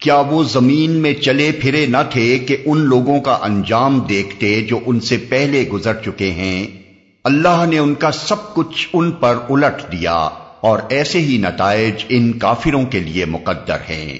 کیا وہ زمین میں چلے پھرے نہ تھے کہ ان لوگوں کا انجام دیکھتے جو ان سے پہلے گزر چکے ہیں؟ اللہ نے ان کا سب کچھ ان پر الٹ دیا اور ایسے ہی نتائج ان کافروں کے لیے مقدر ہیں۔